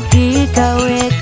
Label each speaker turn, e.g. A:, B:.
A: digawe